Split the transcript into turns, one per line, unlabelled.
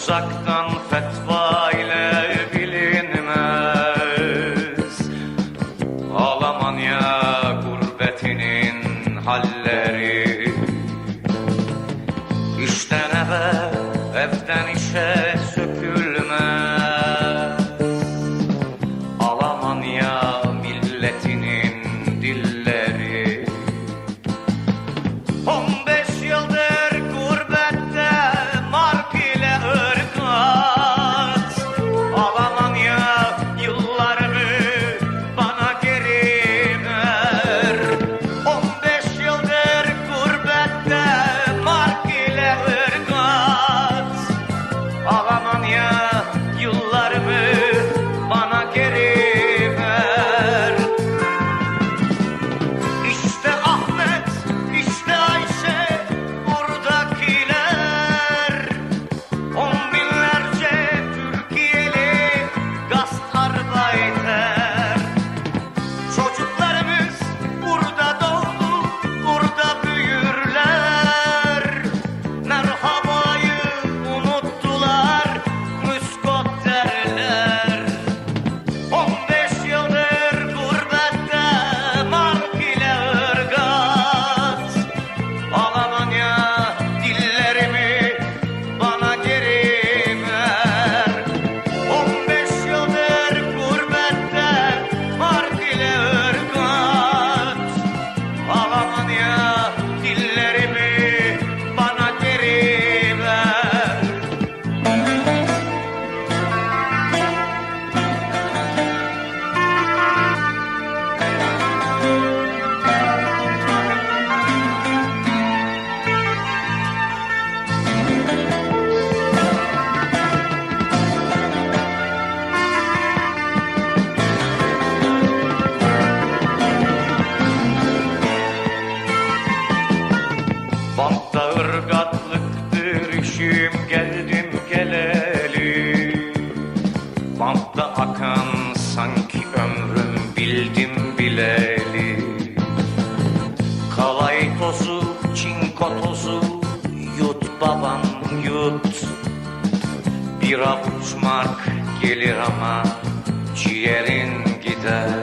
uzaktan fetva ile bilinmez. Alamanya gurbetinin halleri. İşten eve, evden işe 超级 tut Bir avuç mark gelir ama ciğerin gider.